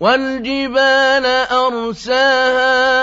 وَالْجِبَالَ أَرْسَاهَا